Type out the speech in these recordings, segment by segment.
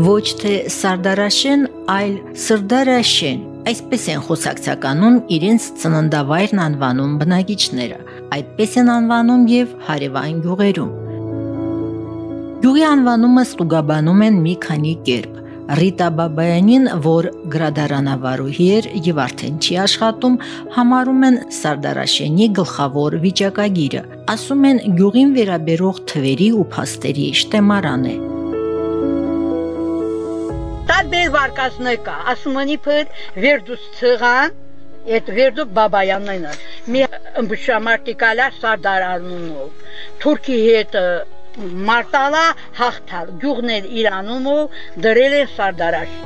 ոչ թե Սարդարաշեն, այլ Սրդարաշեն։ Այսպես են խոսակցականում իրենց ծննդավայրն անվանում բնակիչները։ Այդպես են անվանում եւ հարևան գյուղերում։ Գյուղի անվանումը ստուգաբանում են մի քանի կերպ։ Ռիտա Բաբայանին, որ գրադարանավարուհի էր եւ արդեն չի աշխատում, համարում են Սարդարաշենի գլխավոր վիճակագիրը։ Ասում են գյուղին վերաբերող թվերի ու փաստերի շտեմարան է տարբեր վարկածներ կա, ասում են իբր վերդուս ցղան, այդ վերդու բաբայանն է։ Մի ըմբշամարտիկալա սարդար արնունով։ Թուրքի հետ մարտալա հաղթալ, գյուղներ Իրանումով դրել են սարդարաշ։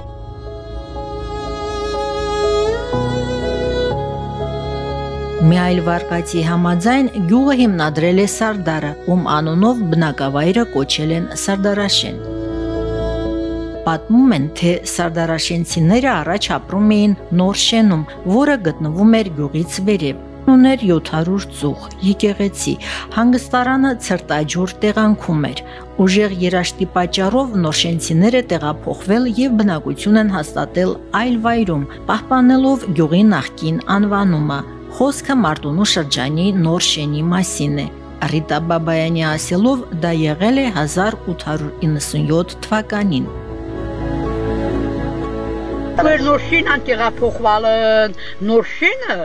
Մի այլ վարկածի համաձայն գյուղը հիմնադրել է Սարդարը, ում անունով բնակավայրը կոչել են Սարդարաշեն պատմում են, թե սարդարաշենցիները առաջ ապրում էին նոր շենում, որը գտնվում էր գյուղից վերև ուներ 700 ծուխ, եկեղեցի, հանգստարանը ցրտաջուր տեղանքում էր։ Ուժեղ երաշտի պատճառով նորշենցիները տեղափոխվել եւ բնակություն են հաստատել այլ վայրում, պահպանելով գյուղի նախկին անվանումը։ Խոսքը Մարտունու շրջանի նոր շենի մասին է։ Ռիտա Բաբայանի ասելով դա եղել է 1897 թվականին։ Մեր նորշին անտեղափոխվալ նորշինը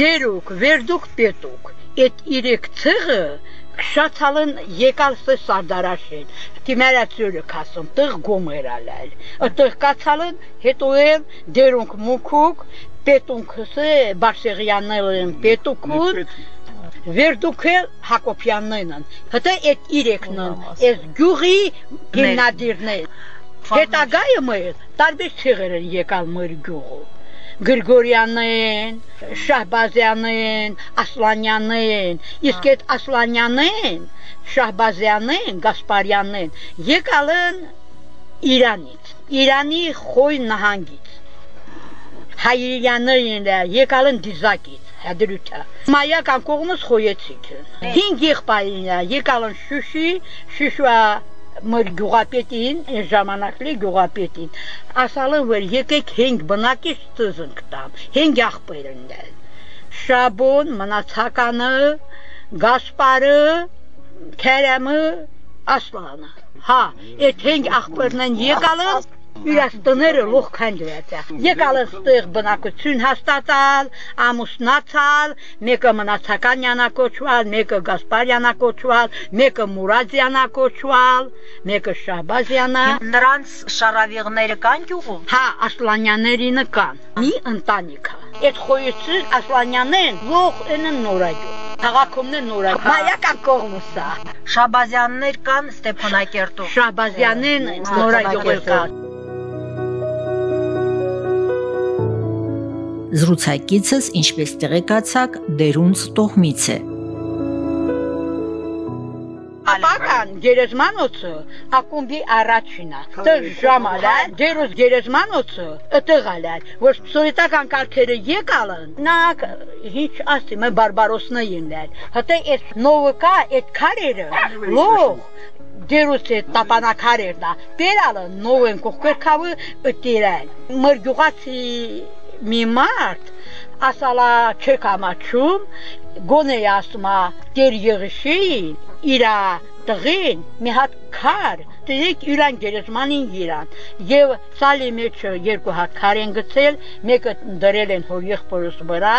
դերուկ, վերդուկ, պետուկ։ Այդ իրեք ցեղը շացալն եկալ սը սարդարաշեն։ Տիմերացյուրը կասում, տղ գոմերալալ։ Ըտղ կացալն հետո էլ դերունք մուքուկ, պետունքսը բաշեղյաններն պետուկուն Վերդուքը Հակոբյաններն են։ Հետո այդ իրեքն են, այս գյուղի հիմնադիրներ։ Հետագայը մեր տարբեր ցեղեր են եկալ մեր գյուղով։ Գրգորյանեն, Շահբազյանեն, Ասլանյանեն, իսկ այդ Ասլանյանեն, Շահբազյանեն, Գասպարյանեն եկալ են Իրանից, Իրանի Խոյ նահանգից։ Հայրյաներն եկալ են Դիզակից, հադրութա։ Մայական կողմս խոյեցիք։ Հինգ եղբայրն եկալ են Շուշի, Շուշուա մեր գյուղապետին, այն ժամանակի գյուղապետին, ասալ են, որ եկեք հենք բնակիչ ծզնք տամ, հենք աղբերն դել։ Շաբոն, մնացականը, Գասպարը, Քերեմը, Ասլանը։ Հա, այդ հենք աղբերն են եկալը, իրաց տները լող քանդվեցա։ Եկալ ստեղ բնակություն հաստատալ, ամուսնացալ, մեկը մնացական յանակոչվալ, մեկը Գասպարյանա կոչվալ, մեկը Մուրադյանա կոչվալ, մեկը Շահբազյանա։ Նրանց շարավիղները կան գյուղում։ Հա, Ասլանյաներինը կան։ Մի ընտանիք է։ Այդ խոյուցը Ասլանյանեն լող են նորագյուղ քաղաքումն է նորակ։ Մայական կողմուսա։ Շաբազյաններ կան Ստեփանակերտում։ Շաբազյանեն նորագյուղ կան։ Զրուցակիցս, ինչպես տեղեկացակ, դերունց տոհմից է։ Ապական գերեզմանոցը ակումբի առաջինա։ Տեղ ժամալա դերուս գերեզմանոցը ըտղալար, որ սովետական կարգերը եկալն, նա ինչ ասի մե բարբարոսնայիններ։ Հատե այս նովը կա, այդ քարերը լող դերուս է տապանակարերնա։ Բերալը նովեն կողքերքավը ըտիրան։ Մրգյուղացի մի մարդ ասալա չեք ամաչում գոնե ասումա դեր եղշին իրա տղին մի հատ քար դեք իրան գերեզմանին իրան եւ սալի մեջ երկու հատ քար են գցել մեկը դրել են հոր եղբորս վրա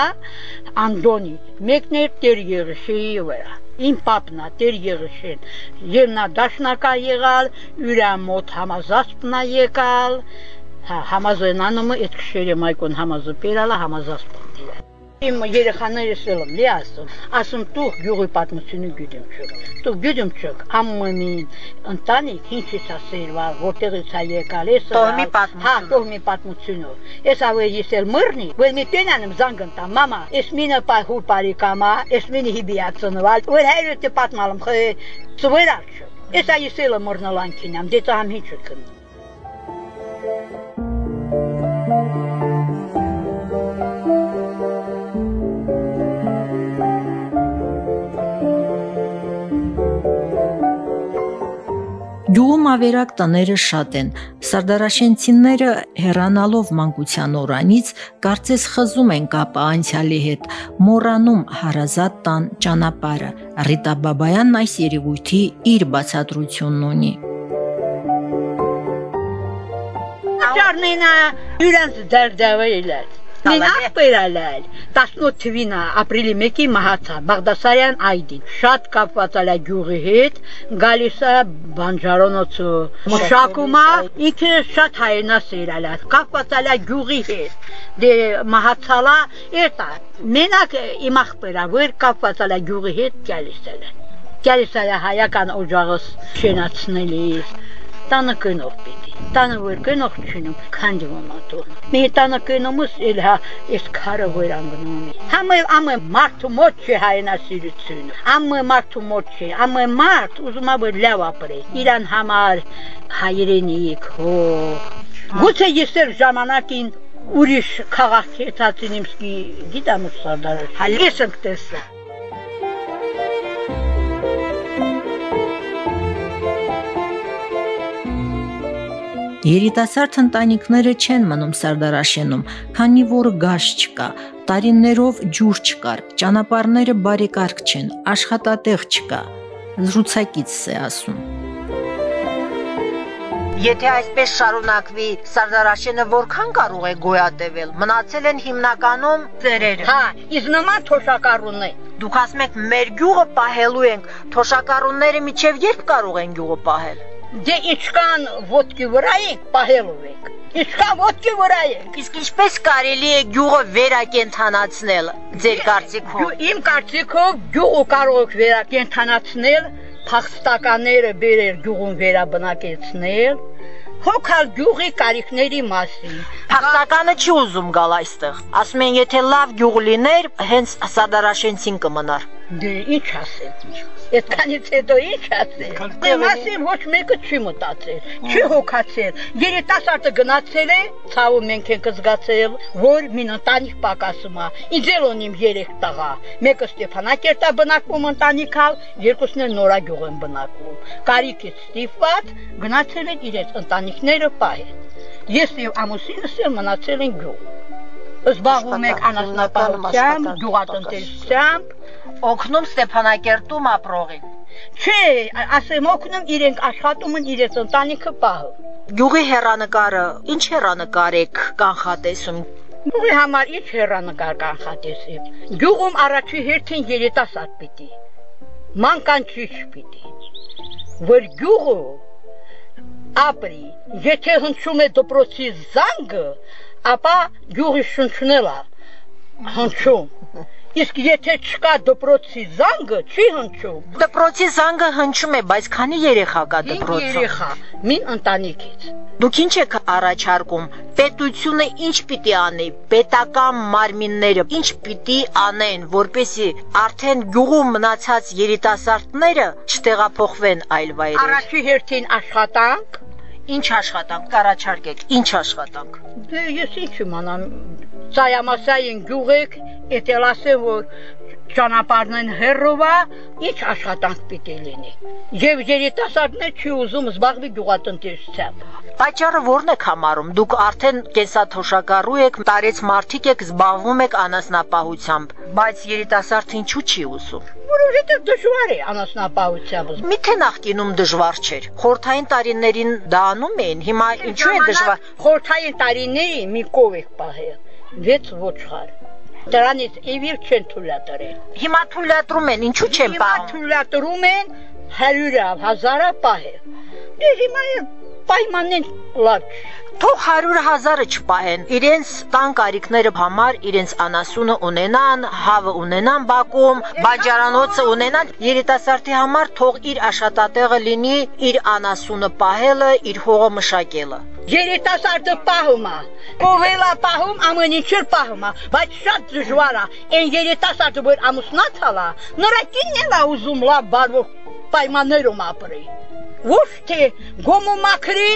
անդոնի մեկն է դեր եղշիի վրա իմ պապնա դեր եղշին եւ նա դաշնակա եղալ իրա մոտ համազասպնա եկալ Հա, համազոյանանը այդ քշերը մայկոն համազոպերալա համազասպոնդիլա։ Իմ երեխաներս էլ եմ լի ասում, ասում դու գյուղի պատմությունը գիտեմ չեք։ Դու գիտեմ չեք, ամմին ընտանիք ինչից է սերվալ, որտեղից է եկալ, էս Տոհմի պատմություն։ Հա, տոհմի պատմությունով։ Ես ավելի եսել մռնի, որ մի տենանım զանգընտա, մամա, ես մինը պայ հուր բարի կամա, ես մինը հիբիացնվալ, որ հայրը պատմալım, խե ծվերաչ։ Ես այսել մռնալանքինամ, դե ծամ հիչ կն։ Գյուղում ավերակ տները շատ են։ Սարդարաշենցիները հեռանալով մանկության օրանից կարծես խզում են կապը անցյալի հետ, մոռանում հարազատ տան ճանապարհը։ Ռիտա Բաբայանն այս երևույթի իր բացատրությունն ունի։ Ճարնենա յուրանց դերդավելել։ Մին ախպերալալ 18 թվինա ապրիլի 1-ի մահացա Բաղդասարյան այդին շատ կապված ալա գյուղի հետ գալիս է բանջարոնոցը մշակումա ինքը շատ հայնա սերալա կապված ալա գյուղի հետ դե մահացալա էտա մենակ իմ ախպերա որ կապված ալա գյուղի հետ գալիս է գալիս է հայական օջախս շենացնելիս տանը կնող պիտի տանը որ կնող չինում քանդվում ատո մի տանը կնոմս էլ հա ես քարը որ անգնում համը ամը մարդու մոտ չի հայնասիրությունը ամը մարդու մոտ չի ամը մարդ ուզում է որ լավ ապրի իրան համար հայրենիք հո գուցե ես էլ ժամանակին ուրիշ քաղաք հետացին իմսկի գիտամ սարդարը հալես եմ տեսա Երիտասարդ ընտանիքները չեն մնում Սարդարաշենում, քանի որ գաշ չկա, տարիներով ջուր չկար, ճանապարհները բարեկարգ չեն, աշխատատեղ չկա։ Զրուցակից է ասում։ Եթե այսպես շարունակվի, Սարդարաշենը որքան կարող է գոյատևել։ Մնացել են հիմնականում ծերերը։ հա իսկ նման թոշակառուն է Դուք ասում եք մեր գյուղը պահելու ենք, թոշակառունները միջև երբ կարող են գյուղը պահել։ Դե ինչքան ոտքի վրա եք պահելու եք։ Ինչքան ոտքի վրա եք։ Իսկ ինչպես կարելի է գյուղը վերակենդանացնել ձեր կարծիքով։ Իմ կարծիքով գյուղը կարող եք վերակենդանացնել, փախստականները բերել գյուղում վերաբնակեցնել, հոգալ գյուղի կարիքների մասին։ Փախտականը չի ուզում գալ այստեղ։ Ասում են, եթե լավ գյուղ լիներ, հենց Սարդարաշենցին կմնար։ Դե ինչ ասեմ։ Այդքանից հետո ինչ ասել։ Դե մասին ոչ մեկը չի մտածել, չի հոգացել։ Երիտասարդը գնացել է, ցավը մենք ենք զգացել, որ մին ընտանիք պակասում է։ էլ ունիմ 3 տղա։ Մեկը Ստեփանակերտա բնակվում ընտանիքալ, երկուսն էլ Նորագյուղ են բնակվում։ Կարիքից ստիպված գնացել են իրենց ընտանիքները պահել։ Ես եւ ամուսինս էլ մնացել են գյուղ։ Զբաղվում ենք անասնապահությամբ, գյուղատնտեսությամբ, Օգնում Ստեփանակերտում ապրողին։ Չէ, ասեմ օգնում իրենք աշխատում են իրենց ընտանիքը պահը։ Գյուղի հերանեկարը, ինչ հերանեկար եք կանխատեսում։ Գյուղի համար ինչ հերանեկար կանխատեսի։ Գյուղում առաջի հերթին երիտասարդ պիտի։ Մանկանչիչ պիտի։ Որ գյուղը ապրի, եթե հնչում է դպրոցի զանգը, ապա գյուղի շնչնելա հնչում։ Իսկ եթե չկա դպրոցի զանգը, չի հնչում։ Դպրոցի զանգը հնչում է, բայց քանի երեխա կա դպրոցում։ երեխա, մին ընտանիքից։ Դուք ինչ եք առաջարկում։ Պետությունը ինչ պիտի անի։ Պետական մարմինները ինչ պիտի անեն, որպեսի արդեն գյուղում մնացած երիտասարդները չտեղափոխվեն այլ վայրեր։ Առաջի հերթին աշխատանք, Ինչ աշխատանք կառաջարկեք։ Ինչ աշխատանք։ Դե ես ինչ իմանամ, ծայամասային գյուղեք, եթե ասեմ, որ ճանապարհն հերովա, ինչ աշխատանք պիտի լինի։ Եվ երիտասարդներ չի ուզում զբաղվի գյուղատնտեսությամբ։ Պաճառը ո՞րն եք համարում։ Դուք արդեն կենսաթոշակառու եք, տարեց մարդիկ եք, զբաղվում եք անասնապահությամբ, բայց երիտասարդը ինչու չի ուզում։ Որովհետև դժվար է անասնապահությամբ։ Միթե նախկինում դժվար չէր։ Խորթային տարիներին դա անում էին, հիմա ինչու է դժվար։ Խորթային տարիների մի կով եք պահել։ Վեց ոչխար։ Դրանից իվիր չեն թույլատրել։ Հիմա թույլատրում են, ինչու չեն Հիմա պահում։ թույլատրում են 100-ը, 1000-ը պահել։ Դե հիմա էլ պայմաններ լավ Թող 100 հազարը չպահեն։ Իրենց տան կարիքները համար իրենց անասունը ունենան, հավը ունենան Բաքում, բաժարանոցը ունենան, երիտասարդի համար թող իր աշխատատեղը լինի իր անասունը պահելը, իր հողը մշակելը։ Երիտասարդը պահում է, կովելա պահում, ամեն ինչ պահում է, բայց շատ դժվար է։ Այն երիտասարդը որ ամուսնացալ է, նրա կինն էլ է ուզում լավ բարվող պայմաններում ապրի։ Ոչ թե գոմը մաքրի,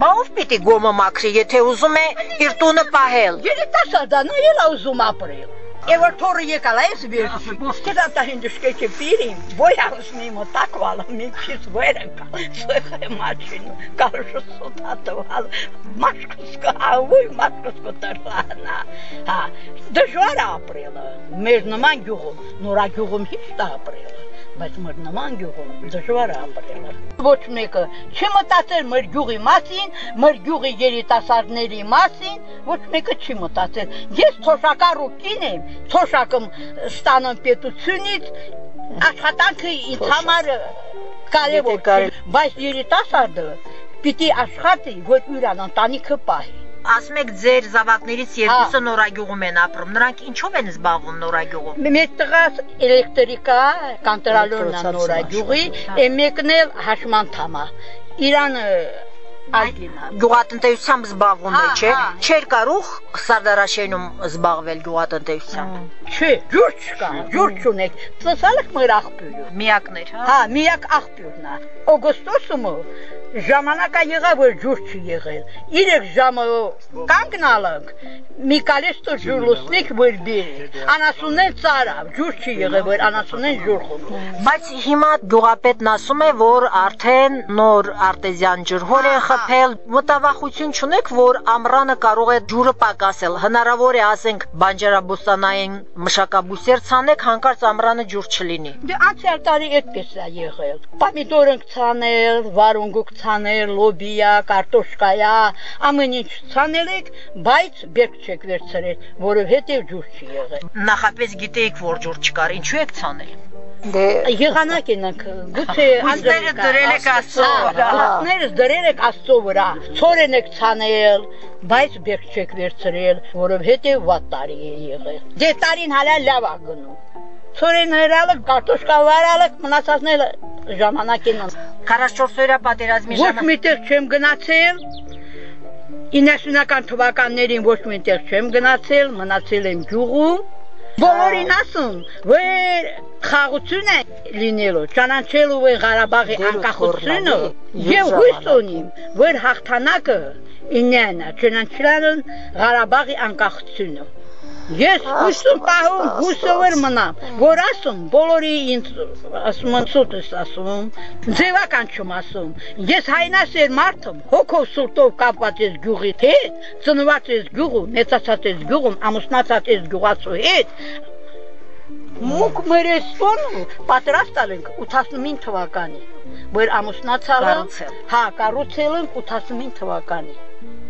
բա ով պիտի գոմը մաքրի, եթե ուզում է իր տունը պահել։ Երիտասարդան էլ ուզում ապրել։ Եվ թորը եկալ այս վիրս, ստերա տահին դշկեքի պիրին, բոյա ուսմիմը տակվալը, մի քիզ վերը կալ, սեխե մաչին, կարշը սոտատվալ, մաշկս կահավույ, մաշկս կտրլանա, հա, դժվար ապրելը, մեր նման գյուղում, նորա գյուղում հիշտ ապրելը բայց մեր նման գյուղում դժվար է ապրելը։ Ոչ մեկը չմտածել մեր գյուղի մասին, մեր գյուղի երիտասարդների մասին, ոչ մեկը չի մտածել։ Ես թոշակառու կին եմ, թոշակում ստանամ պետությունից, աշխատանքը ինձ համար կարևոր է, բայց երիտասարդը պիտի աշխատի, որ ուրան ընտանիքը պահի։ Ասում եք ձեր զավակներից երկուսը նորագյուղում են ապրում։ Նրանք ինչով են զբաղվում նորագյուղում։ Մեր տղաս էլեկտրիկա, կանտրալորն նորագյուղի, է մեկն էլ հաշման թամա։ Իրան Գյուղատնտեսությամբ զբաղվում է, Հա, չէ։ հա։ Չէր կարող Սարդարաշենում զբաղվել գյուղատնտեսությամբ։ Չէ, ջուր չկա, ջուր չունեք։ Ծսալք մեր աղբյուրը։ Միակներ, հա։ Հա, միակ աղբյուրն է։ Օգոստոսում ժամանակա եղավ որ ջուր չի եղել։ 3 ժամը կանգնալանք։ Մի կալեստո ջուր լուսնիկ որ բերի։ Անասունեն ծարավ, ջուր չի եղել որ անասունեն ջուր խոմ։ Բայց հիմա գյուղապետն ասում է, որ արդեն նոր արտեզյան ջրհոր են խփել։ Մտավախություն չունեք, որ ամռանը կարող է ջուրը պակասել։ Հնարավոր է, ասենք, բանջարաբուստանային մշակաբույսեր ցանեք, հանկարծ ամռանը ջուր չլինի։ Դե անցյալ տարի այդպես է եղել։ Պամիդոր ենք ցանել, վարունգուկ ցանել, լոբիա, կարտոշկայա, ամեն ինչ ցանել եք, բայց բերք չեք վերցրել, որովհետև ջուր չի եղել։ Նախապես գիտեիք, որ ջուր չկար, ինչու եք ցանել։ Դե եղանակ ենք, գուցե Հույսները դրել եք Աստծո վրա։ Հույսները դրել եք Աստծո վրա։ Ցորեն եք ցանել, բայց բերք չեք վերցրել, որովհետև վատ տարի է եղել։ Դե տարին հալա լավ է գնում։ Ցորեն հրալը, կարտոշկա վարալը, մնացածները ժամանակին 44-օրյա պատերազմի Ոչ ժամանակ միտեղ չեմ գնացել։ 90-ական թվականներին ոչ միտեղ չեմ գնացել, մնացել եմ գյուղում։ Բոլորին ասում, որ խաղություն է լինելու, ճանաչելու է Ղարաբաղի անկախությունը, եւ հույս ունիմ, որ հաղթանակը իննա ճանաչելն Ղարաբաղի անկախությունը։ Ես հույսում պահում, հույսով մնամ, որ ասում, բոլորի ինձ ասում են սուտ ես ասում, ձևական չում ասում, ես հայնասեր մարդ եմ, հոգով սուրտով կապված ես գյուղի հետ, ծնված ես գյուղում, մեծացած ես գյուղում, ամուսնացած ես գյուղացու հետ, Մուկ մերեսոն պատրաստալ ենք 85 թվականի, որ ամուսնացալ Կառուցել։ հա, կառուցել ենք 85 թվականի։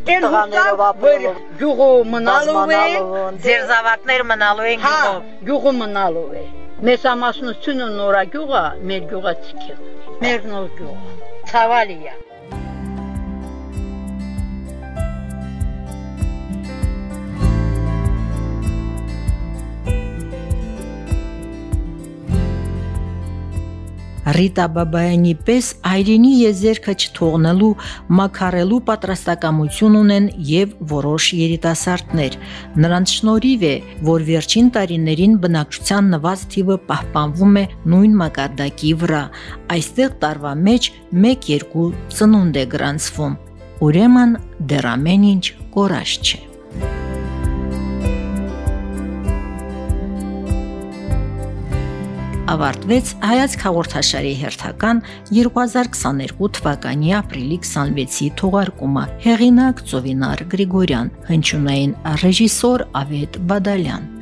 Տղաներով հուսավ, որ գյուղը մնալու է, բազմանալով են, ձեր զավակներ մնալու են հա, գյուղով։ գյուղը մնալու է։ Մեծ ամասնությունը նորագյուղը, մեր գյուղը ցիկել։ Մեր նոր գյուղը։ Ցավալի Ռիտա Բաբայանի պես այրենի եզերքը չթողնելու մակարելու պատրաստակամություն ունեն եւ որոշ երիտասարդներ։ Նրանց շնորհիվ է, որ վերջին տարիներին բնակչության նվազ թիվը պահպանվում է նույն մակարդակի վրա։ Այստեղ տարվա մեջ 1-2 ծնունդ է գրանցվում։ Ուրեմն դեռ ամեն ինչ կորած չէ։ ավարտվեց հայացք հաղորդաշարի հերթական 2022 թվականի ապրիլի 26-ի թողարկումը։ Հեղինակ Ծովինար Գրիգորյան, հնչյունային ռեժիսոր Ավետ Բադալյան։